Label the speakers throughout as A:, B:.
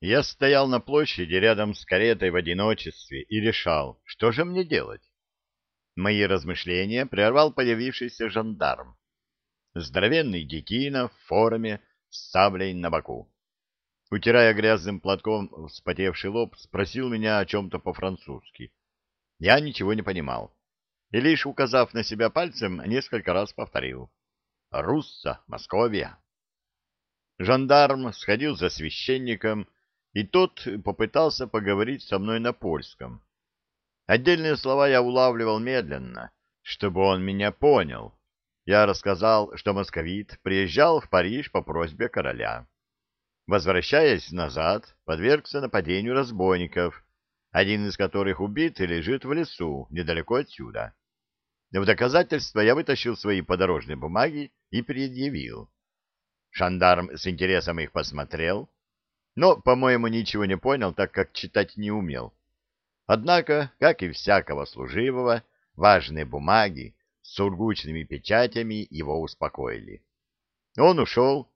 A: Я стоял на площади рядом с каретой в одиночестве и решал, что же мне делать. Мои размышления прервал появившийся жандарм. Здоровенный детина в форме с саблей на боку. Утирая грязным платком вспотевший лоб, спросил меня о чем-то по-французски. Я ничего не понимал. И лишь указав на себя пальцем, несколько раз повторил. «Русса, Московия». Жандарм сходил за священником, и тот попытался поговорить со мной на польском. Отдельные слова я улавливал медленно, чтобы он меня понял. Я рассказал, что московит приезжал в Париж по просьбе короля. Возвращаясь назад, подвергся нападению разбойников, один из которых убит и лежит в лесу недалеко отсюда. В доказательство я вытащил свои подорожные бумаги и предъявил. Шандарм с интересом их посмотрел, но, по-моему, ничего не понял, так как читать не умел. Однако, как и всякого служивого, важные бумаги с сургучными печатями его успокоили. Он ушел,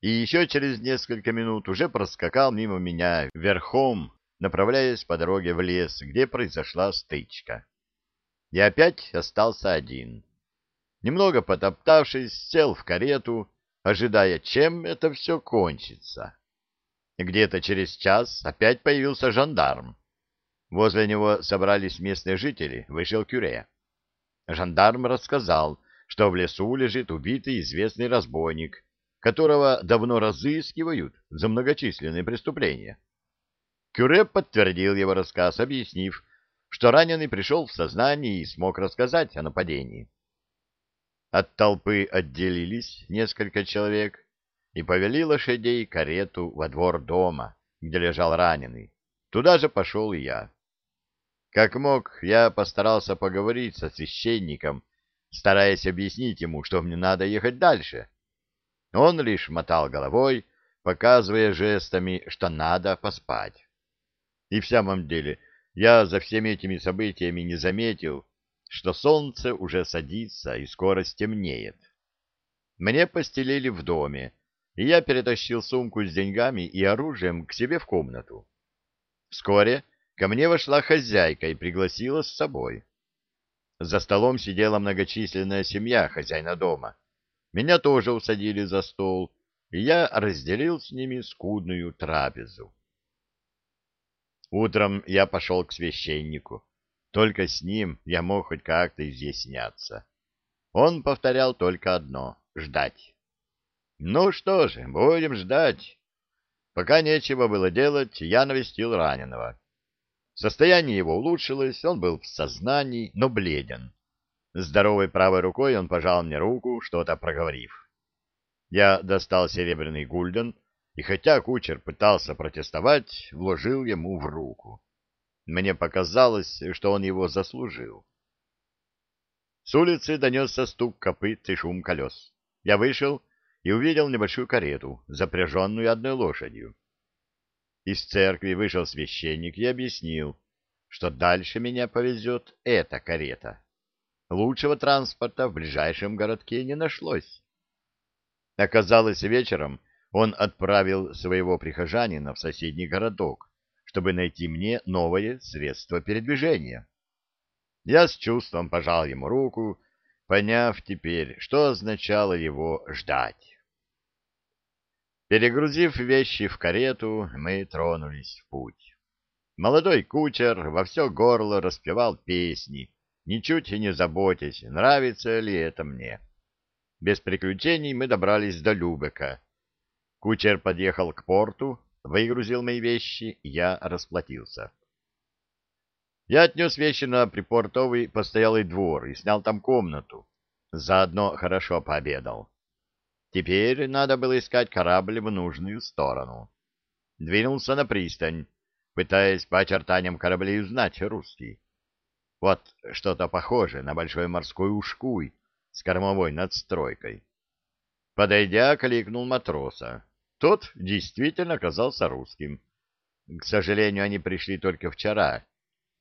A: и еще через несколько минут уже проскакал мимо меня верхом, направляясь по дороге в лес, где произошла стычка. И опять остался один. Немного потоптавшись, сел в карету, ожидая, чем это все кончится. Где-то через час опять появился жандарм. Возле него собрались местные жители, вышел кюре. Жандарм рассказал, что в лесу лежит убитый известный разбойник, которого давно разыскивают за многочисленные преступления. Кюре подтвердил его рассказ, объяснив, что раненый пришел в сознание и смог рассказать о нападении. От толпы отделились несколько человек и повели лошадей карету во двор дома, где лежал раненый. Туда же пошел и я. Как мог, я постарался поговорить со священником, стараясь объяснить ему, что мне надо ехать дальше. Он лишь мотал головой, показывая жестами, что надо поспать. И в самом деле, я за всеми этими событиями не заметил, что солнце уже садится и скоро стемнеет. Мне постелили в доме, я перетащил сумку с деньгами и оружием к себе в комнату. Вскоре ко мне вошла хозяйка и пригласила с собой. За столом сидела многочисленная семья хозяина дома. Меня тоже усадили за стол, и я разделил с ними скудную трапезу. Утром я пошел к священнику. Только с ним я мог хоть как-то изъясняться. Он повторял только одно — ждать. Ну что же, будем ждать. Пока нечего было делать, я навестил раненого. Состояние его улучшилось, он был в сознании, но бледен. Здоровой правой рукой он пожал мне руку, что-то проговорив. Я достал серебряный гульден, и хотя кучер пытался протестовать, вложил ему в руку. Мне показалось, что он его заслужил. С улицы донесся стук копыт и шум колес. Я вышел и увидел небольшую карету, запряженную одной лошадью. Из церкви вышел священник и объяснил, что дальше меня повезет эта карета. Лучшего транспорта в ближайшем городке не нашлось. Оказалось, вечером он отправил своего прихожанина в соседний городок, чтобы найти мне новое средство передвижения. Я с чувством пожал ему руку, поняв теперь, что означало его ждать. Перегрузив вещи в карету, мы тронулись в путь. Молодой кучер во все горло распевал песни, ничуть не заботясь, нравится ли это мне. Без приключений мы добрались до Любека. Кучер подъехал к порту, выгрузил мои вещи, я расплатился. Я отнес вещи на припортовый постоялый двор и снял там комнату. Заодно хорошо пообедал. Теперь надо было искать корабль в нужную сторону. Двинулся на пристань, пытаясь по очертаниям кораблей узнать русский. Вот что-то похожее на большой морской ушкуй с кормовой надстройкой. Подойдя, кликнул матроса. Тот действительно оказался русским. К сожалению, они пришли только вчера.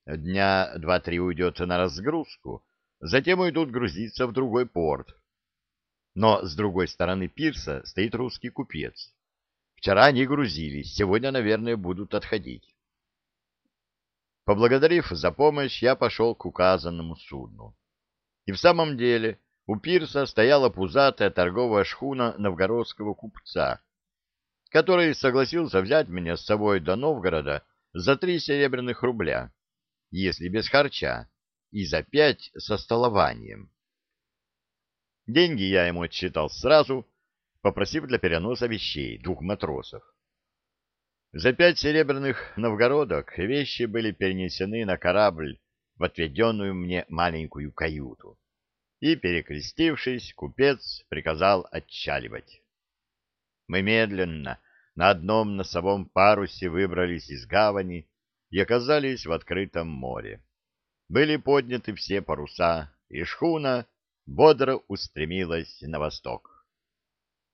A: Дня два-три уйдет на разгрузку, затем уйдут грузиться в другой порт. Но с другой стороны пирса стоит русский купец. Вчера они грузились, сегодня, наверное, будут отходить. Поблагодарив за помощь, я пошел к указанному судну. И в самом деле у пирса стояла пузатая торговая шхуна новгородского купца, который согласился взять меня с собой до Новгорода за три серебряных рубля, если без харча, и за пять со столованием. Деньги я ему отсчитал сразу, попросив для переноса вещей двух матросов. За пять серебряных новгородок вещи были перенесены на корабль в отведенную мне маленькую каюту, и, перекрестившись, купец приказал отчаливать. Мы медленно на одном носовом парусе выбрались из гавани и оказались в открытом море. Были подняты все паруса, и шхуна бодро устремилась на восток.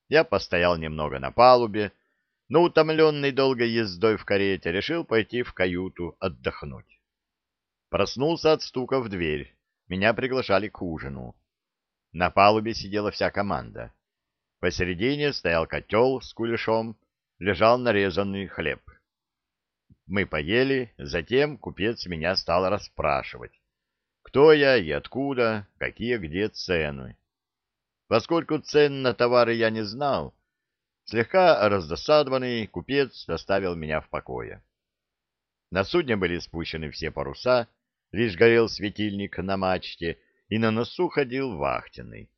A: Я постоял немного на палубе, но, утомленный долгой ездой в карете, решил пойти в каюту отдохнуть. Проснулся от стука в дверь. Меня приглашали к ужину. На палубе сидела вся команда. Посередине стоял котел с кулешом, лежал нарезанный хлеб. Мы поели, затем купец меня стал расспрашивать, кто я и откуда, какие где цены. Поскольку цен на товары я не знал, слегка раздосадованный купец оставил меня в покое. На судне были спущены все паруса, лишь горел светильник на мачте, и на носу ходил вахтенный.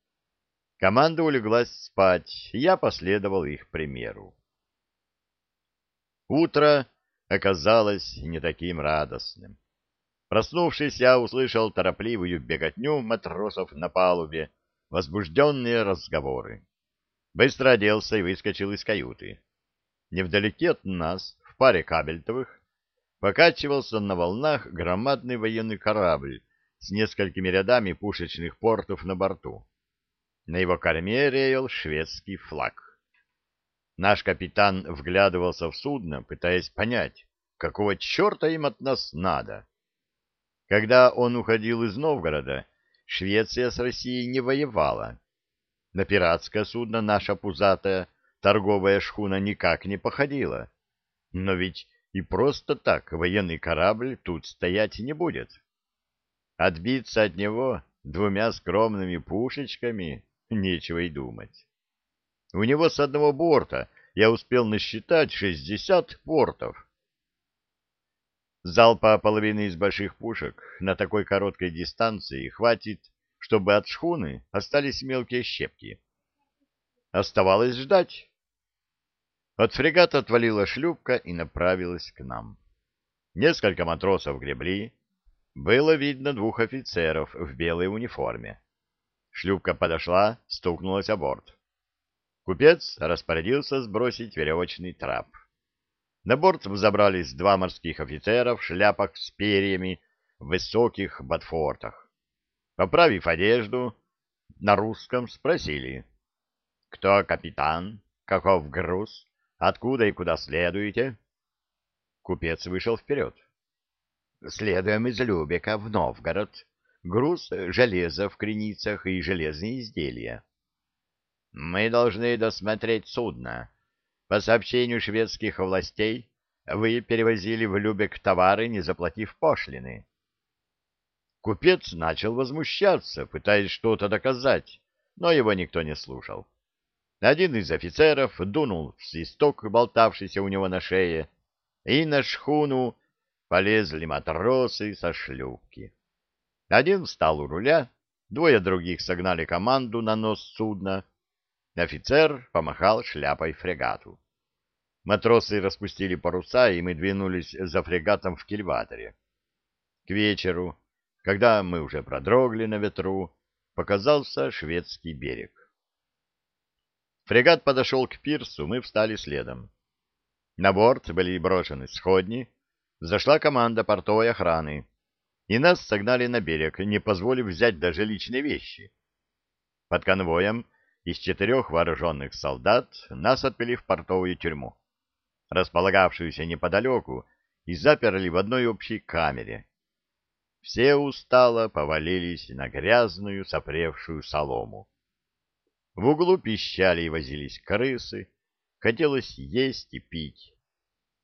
A: Команда улеглась спать, и я последовал их примеру. Утро оказалось не таким радостным. Проснувшись, я услышал торопливую беготню матросов на палубе, возбужденные разговоры. Быстро оделся и выскочил из каюты. Невдалеке от нас, в паре кабельтовых, покачивался на волнах громадный военный корабль с несколькими рядами пушечных портов на борту. На его корме реял шведский флаг. Наш капитан вглядывался в судно, пытаясь понять, какого черта им от нас надо. Когда он уходил из Новгорода, Швеция с Россией не воевала. На пиратское судно наша пузатая торговая шхуна никак не походила. Но ведь и просто так военный корабль тут стоять не будет. Отбиться от него двумя скромными пушечками нечего и думать. У него с одного борта я успел насчитать шестьдесят портов. Залпа половины из больших пушек на такой короткой дистанции хватит, чтобы от шхуны остались мелкие щепки. Оставалось ждать. От фрегата отвалила шлюпка и направилась к нам. Несколько матросов гребли. Было видно двух офицеров в белой униформе. Шлюпка подошла, стукнулась о борт. Купец распорядился сбросить веревочный трап. На борт взобрались два морских офицера в шляпах с перьями в высоких ботфортах. Поправив одежду, на русском спросили, «Кто капитан? Каков груз? Откуда и куда следуете?» Купец вышел вперед. «Следуем из Любека в Новгород. Груз — железо в креницах и железные изделия. Мы должны досмотреть судно. По сообщению шведских властей, вы перевозили в Любек товары, не заплатив пошлины. Купец начал возмущаться, пытаясь что-то доказать, но его никто не слушал. Один из офицеров дунул в свисток, болтавшийся у него на шее, и на шхуну полезли матросы со шлюпки. Один встал у руля, двое других согнали команду на нос судна, Офицер помахал шляпой фрегату. Матросы распустили паруса, и мы двинулись за фрегатом в кильваторе. К вечеру, когда мы уже продрогли на ветру, показался шведский берег. Фрегат подошел к пирсу, мы встали следом. На борт были брошены сходни, зашла команда портовой охраны, и нас согнали на берег, не позволив взять даже личные вещи. Под конвоем из четырех вооруженных солдат нас отвели в портовую тюрьму, располагавшуюся неподалеку, и заперли в одной общей камере. Все устало повалились на грязную сопревшую солому. В углу пищали и возились крысы, Хотелось есть и пить.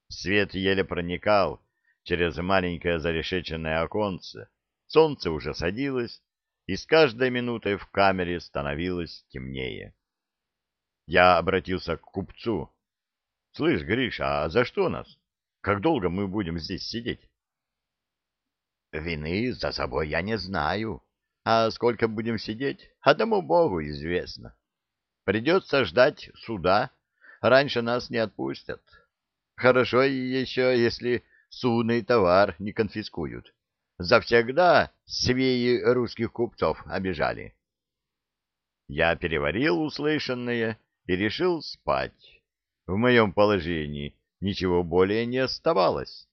A: Свет еле проникал через маленькое зарешеченное оконце. Солнце уже садилось, и с каждой минутой в камере становилось темнее. Я обратился к купцу. — Слышь, Гриша, а за что нас? Как долго мы будем здесь сидеть? — Вины за собой я не знаю. А сколько будем сидеть, одному Богу известно. Придется ждать суда. Раньше нас не отпустят. Хорошо еще, если судный товар не конфискуют. Завсегда свеи русских купцов обижали. Я переварил услышанное и решил спать. В моем положении ничего более не оставалось.